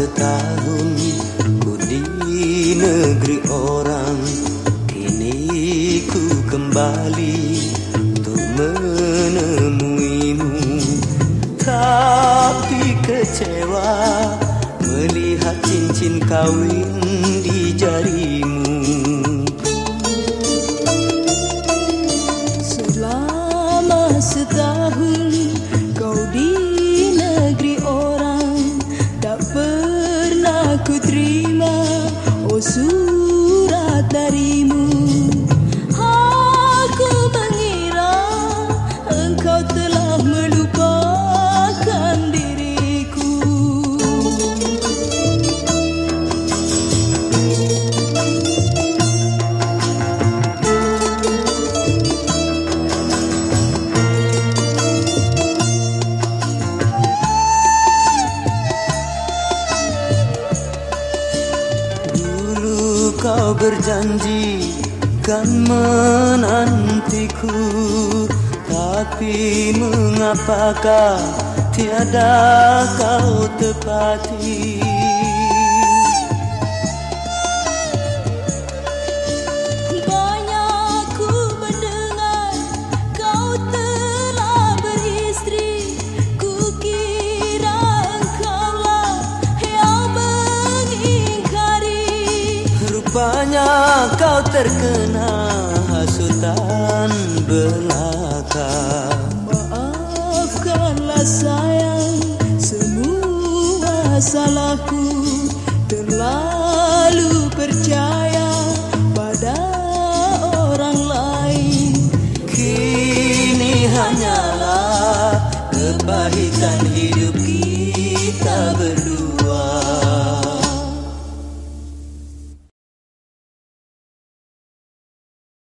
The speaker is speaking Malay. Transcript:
setahun ku di negeri orang. Kini ku kembali untuk menemuimu. Tapi kecewa melihat cincin kawin di jarimu terima. Oh surat darimu kau berjanji kan menantiku. Tapi mengapakah tiada kau tepati Rupanya kau terkena hasutan belaka. Maafkanlah sayang semua salahku Terlalu percaya pada orang lain. Kini hanyalah kepahitan hidup